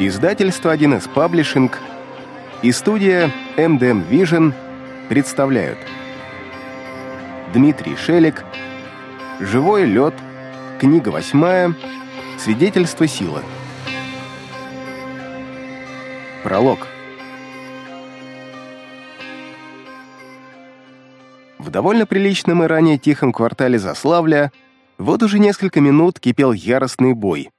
Издательство 1С Паблишинг и студия MDM Vision представляют Дмитрий Шелик «Живой лед», книга восьмая, свидетельство силы. Пролог. В довольно приличном и ранее тихом квартале Заславля вот уже несколько минут кипел яростный бой.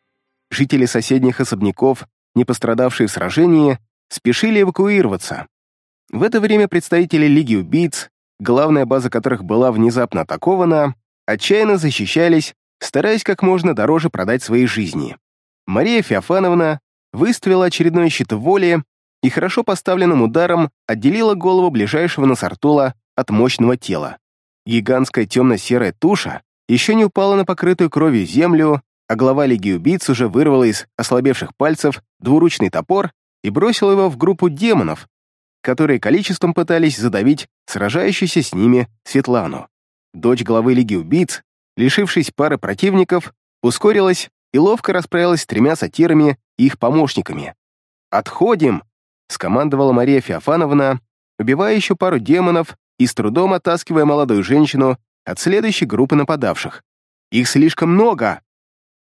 Жители соседних особняков, не пострадавшие в сражении, спешили эвакуироваться. В это время представители Лиги убийц, главная база которых была внезапно атакована, отчаянно защищались, стараясь как можно дороже продать свои жизни. Мария Феофановна выставила очередной щит воли и хорошо поставленным ударом отделила голову ближайшего Насартула от мощного тела. Гигантская темно-серая туша еще не упала на покрытую кровью землю, а глава Лиги убийц уже вырвала из ослабевших пальцев двуручный топор и бросила его в группу демонов, которые количеством пытались задавить сражающуюся с ними Светлану. Дочь главы Лиги убийц, лишившись пары противников, ускорилась и ловко расправилась с тремя сатирами и их помощниками. «Отходим!» — скомандовала Мария Феофановна, убивая еще пару демонов и с трудом оттаскивая молодую женщину от следующей группы нападавших. «Их слишком много!»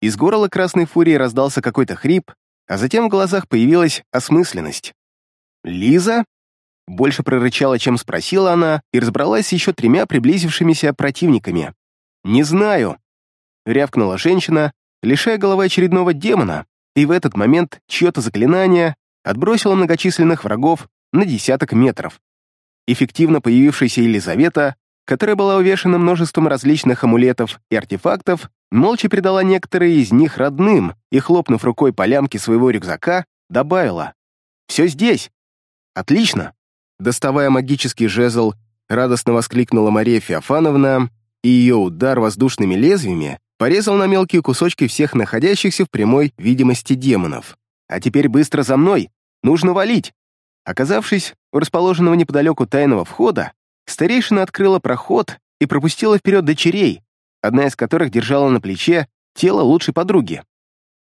Из горла Красной Фурии раздался какой-то хрип, а затем в глазах появилась осмысленность. «Лиза?» Больше прорычала, чем спросила она, и разобралась с еще тремя приблизившимися противниками. «Не знаю», — рявкнула женщина, лишая головы очередного демона, и в этот момент чье-то заклинание отбросило многочисленных врагов на десяток метров. Эффективно появившаяся Елизавета которая была увешана множеством различных амулетов и артефактов, молча передала некоторые из них родным и, хлопнув рукой по лямке своего рюкзака, добавила «Все здесь!» «Отлично!» Доставая магический жезл, радостно воскликнула Мария Феофановна, и ее удар воздушными лезвиями порезал на мелкие кусочки всех находящихся в прямой видимости демонов. «А теперь быстро за мной! Нужно валить!» Оказавшись у расположенного неподалеку тайного входа, Старейшина открыла проход и пропустила вперед дочерей, одна из которых держала на плече тело лучшей подруги.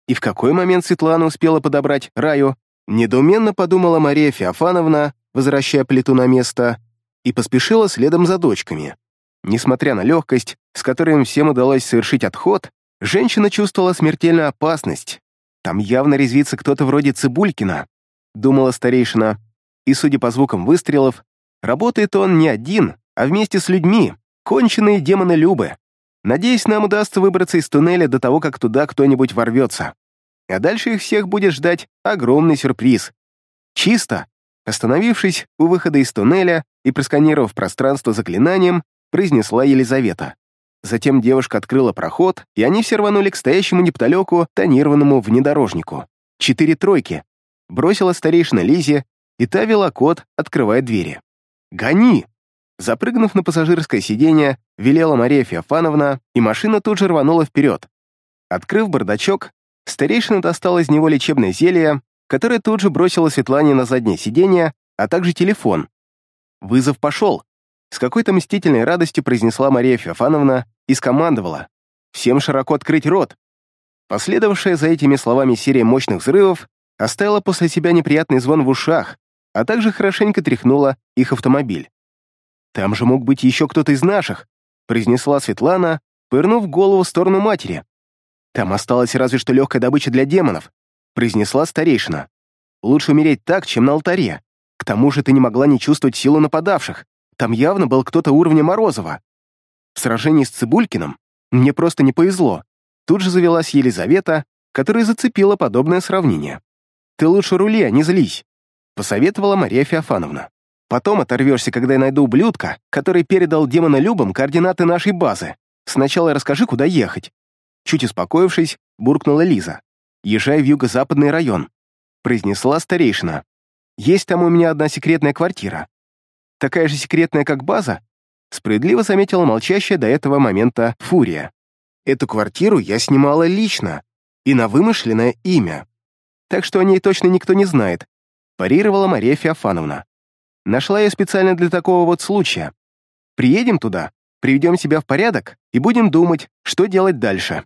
И в какой момент Светлана успела подобрать Раю, недоуменно подумала Мария Феофановна, возвращая плиту на место, и поспешила следом за дочками. Несмотря на легкость, с которой им всем удалось совершить отход, женщина чувствовала смертельную опасность. Там явно резвится кто-то вроде Цибулькина, думала старейшина, и, судя по звукам выстрелов, Работает он не один, а вместе с людьми, конченые демоны Любы. Надеюсь, нам удастся выбраться из туннеля до того, как туда кто-нибудь ворвется. А дальше их всех будет ждать огромный сюрприз. Чисто. Остановившись у выхода из туннеля и просканировав пространство заклинанием, произнесла Елизавета. Затем девушка открыла проход, и они все рванули к стоящему неподалеку тонированному внедорожнику. Четыре тройки. Бросила старейшина Лизе, и та вела код, открывая двери. «Гони!» Запрыгнув на пассажирское сиденье, велела Мария Феофановна, и машина тут же рванула вперед. Открыв бардачок, старейшина достала из него лечебное зелье, которое тут же бросила Светлане на заднее сиденье, а также телефон. «Вызов пошел!» С какой-то мстительной радостью произнесла Мария Феофановна и скомандовала. «Всем широко открыть рот!» Последовавшая за этими словами серия мощных взрывов оставила после себя неприятный звон в ушах, а также хорошенько тряхнула их автомобиль. «Там же мог быть еще кто-то из наших», произнесла Светлана, повернув голову в сторону матери. «Там осталась разве что легкая добыча для демонов», произнесла старейшина. «Лучше умереть так, чем на алтаре. К тому же ты не могла не чувствовать силу нападавших. Там явно был кто-то уровня Морозова. В сражении с Цибулькиным мне просто не повезло. Тут же завелась Елизавета, которая зацепила подобное сравнение. Ты лучше рули, а не злись посоветовала Мария Феофановна. «Потом оторвешься, когда я найду ублюдка, который передал демона Любам координаты нашей базы. Сначала расскажи, куда ехать». Чуть успокоившись, буркнула Лиза. «Езжай в юго-западный район», — произнесла старейшина. «Есть там у меня одна секретная квартира. Такая же секретная, как база?» Справедливо заметила молчащая до этого момента Фурия. «Эту квартиру я снимала лично и на вымышленное имя. Так что о ней точно никто не знает, парировала Мария Феофановна. Нашла я специально для такого вот случая. Приедем туда, приведем себя в порядок и будем думать, что делать дальше.